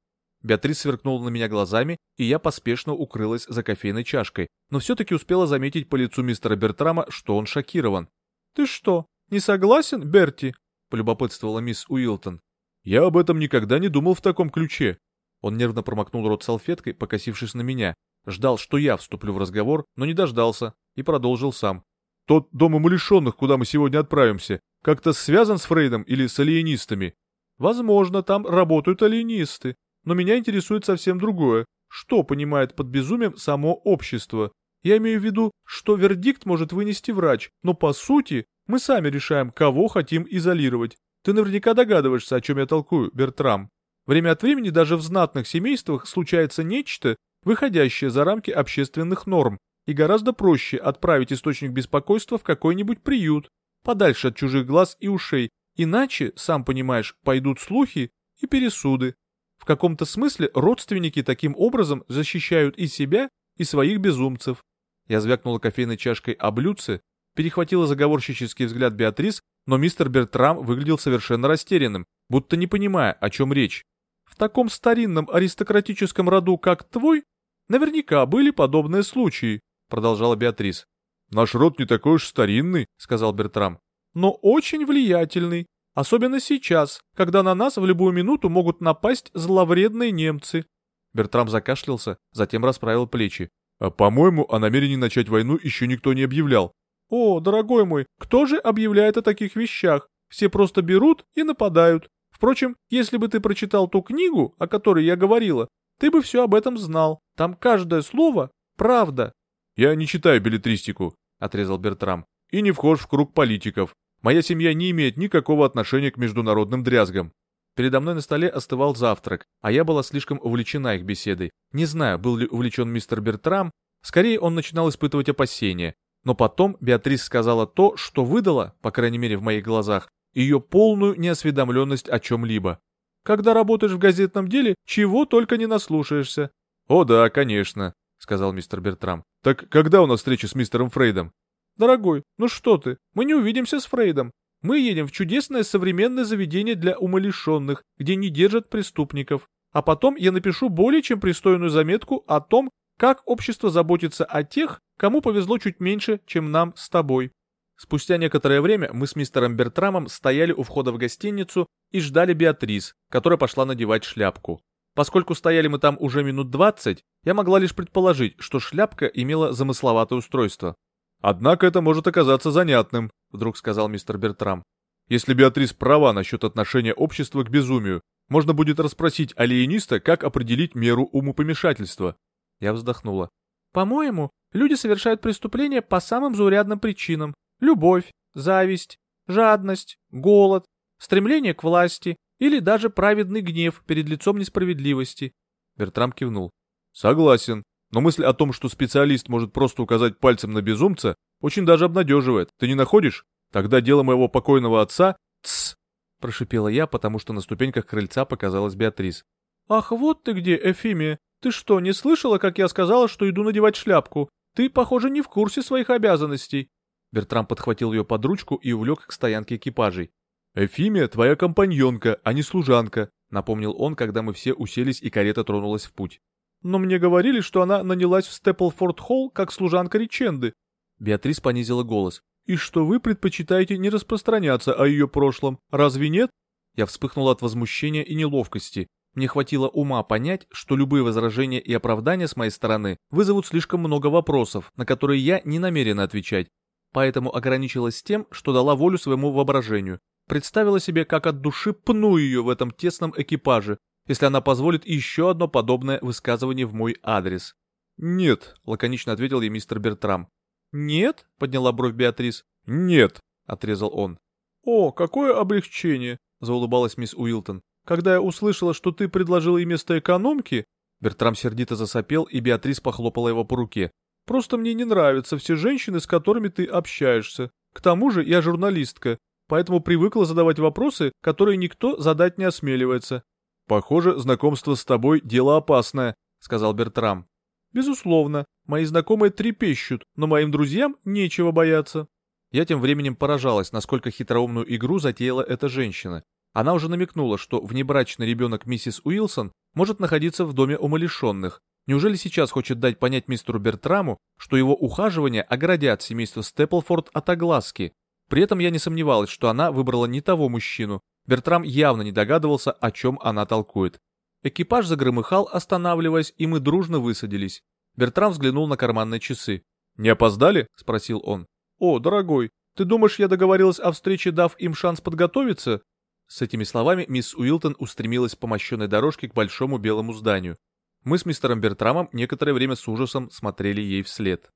Беатрис сверкнула на меня глазами, и я поспешно укрылась за кофейной чашкой, но все-таки успела заметить по лицу мистера Бертрама, что он шокирован. «Ты что, не согласен, Берти?» — полюбопытствовала мисс Уилтон. «Я об этом никогда не думал в таком ключе». Он нервно промокнул рот салфеткой, покосившись на меня. Ждал, что я вступлю в разговор, но не дождался, и продолжил сам. «Тот дом умалишенных, куда мы сегодня отправимся, как-то связан с Фрейдом или с алиенистами?» «Возможно, там работают алиенисты, но меня интересует совсем другое. Что понимает под безумием само общество? Я имею в виду, что вердикт может вынести врач, но по сути мы сами решаем, кого хотим изолировать. Ты наверняка догадываешься, о чем я толкую, Бертрам. Время от времени даже в знатных семействах случается нечто, выходящее за рамки общественных норм, и гораздо проще отправить источник беспокойства в какой-нибудь приют, подальше от чужих глаз и ушей, иначе, сам понимаешь, пойдут слухи и пересуды. В каком-то смысле родственники таким образом защищают и себя, и своих безумцев. Я звякнула кофейной чашкой о блюдце, перехватила заговорщический взгляд Беатрис, но мистер Бертрам выглядел совершенно растерянным, будто не понимая, о чем речь. В таком старинном аристократическом роду, как твой, наверняка были подобные случаи, продолжала Беатрис. Наш род не такой уж старинный, сказал Бертрам, но очень влиятельный, особенно сейчас, когда на нас в любую минуту могут напасть зловредные немцы. Бертрам закашлялся, затем расправил плечи. А, по-моему, о намерении начать войну еще никто не объявлял. О, дорогой мой, кто же объявляет о таких вещах? Все просто берут и нападают. Впрочем, если бы ты прочитал ту книгу, о которой я говорила, ты бы все об этом знал. Там каждое слово — правда. Я не читаю билетристику, — отрезал Бертрам, — и не вхож в круг политиков. Моя семья не имеет никакого отношения к международным дрязгам. Передо мной на столе остывал завтрак, а я была слишком увлечена их беседой. Не знаю, был ли увлечен мистер Бертрам, скорее он начинал испытывать опасения. Но потом Беатрис сказала то, что выдала, по крайней мере в моих глазах, ее полную неосведомленность о чем-либо. Когда работаешь в газетном деле, чего только не наслушаешься. «О да, конечно», — сказал мистер Бертрам. «Так когда у нас встреча с мистером Фрейдом?» «Дорогой, ну что ты, мы не увидимся с Фрейдом. Мы едем в чудесное современное заведение для умалишенных, где не держат преступников. А потом я напишу более чем пристойную заметку о том, как общество заботится о тех, кому повезло чуть меньше, чем нам с тобой. Спустя некоторое время мы с мистером Бертрамом стояли у входа в гостиницу и ждали Беатрис, которая пошла надевать шляпку. Поскольку стояли мы там уже минут двадцать, я могла лишь предположить, что шляпка имела замысловатое устройство. «Однако это может оказаться занятным», — вдруг сказал мистер Бертрам. «Если Беатрис права насчет отношения общества к безумию, Можно будет расспросить алиениста, как определить меру умопомешательства. Я вздохнула. По-моему, люди совершают преступления по самым заурядным причинам. Любовь, зависть, жадность, голод, стремление к власти или даже праведный гнев перед лицом несправедливости. Бертрам кивнул. Согласен. Но мысль о том, что специалист может просто указать пальцем на безумца, очень даже обнадеживает. Ты не находишь? Тогда дело моего покойного отца... Тссс! Прошипела я, потому что на ступеньках крыльца показалась Беатрис. «Ах, вот ты где, Эфимия! Ты что, не слышала, как я сказала, что иду надевать шляпку? Ты, похоже, не в курсе своих обязанностей». Бертрам подхватил ее под ручку и увлек к стоянке экипажей. «Эфимия твоя компаньонка, а не служанка», — напомнил он, когда мы все уселись и карета тронулась в путь. «Но мне говорили, что она нанялась в Степлфорд-Холл как служанка Риченды». Беатрис понизила голос. «И что вы предпочитаете не распространяться о ее прошлом, разве нет?» Я вспыхнула от возмущения и неловкости. Мне хватило ума понять, что любые возражения и оправдания с моей стороны вызовут слишком много вопросов, на которые я не намерена отвечать. Поэтому ограничилась тем, что дала волю своему воображению. Представила себе, как от души пну ее в этом тесном экипаже, если она позволит еще одно подобное высказывание в мой адрес. «Нет», — лаконично ответил ей мистер Бертрам. «Нет?» — подняла бровь Беатрис. «Нет», — отрезал он. «О, какое облегчение!» — заулыбалась мисс Уилтон. «Когда я услышала, что ты предложила ей место экономки...» Бертрам сердито засопел, и Беатрис похлопала его по руке. «Просто мне не нравятся все женщины, с которыми ты общаешься. К тому же я журналистка, поэтому привыкла задавать вопросы, которые никто задать не осмеливается». «Похоже, знакомство с тобой — дело опасное», — сказал Бертрам. «Безусловно. Мои знакомые трепещут, но моим друзьям нечего бояться. Я тем временем поражалась, насколько хитроумную игру затеяла эта женщина. Она уже намекнула, что внебрачный ребенок миссис Уилсон может находиться в доме умалишенных. Неужели сейчас хочет дать понять мистеру Бертраму, что его ухаживания оградят семейство Степлфорд от огласки? При этом я не сомневалась, что она выбрала не того мужчину. Бертрам явно не догадывался, о чем она толкует. Экипаж загромыхал, останавливаясь, и мы дружно высадились. Бертрам взглянул на карманные часы. «Не опоздали?» — спросил он. «О, дорогой, ты думаешь, я договорилась о встрече, дав им шанс подготовиться?» С этими словами мисс Уилтон устремилась по мощенной дорожке к большому белому зданию. Мы с мистером Бертрамом некоторое время с ужасом смотрели ей вслед.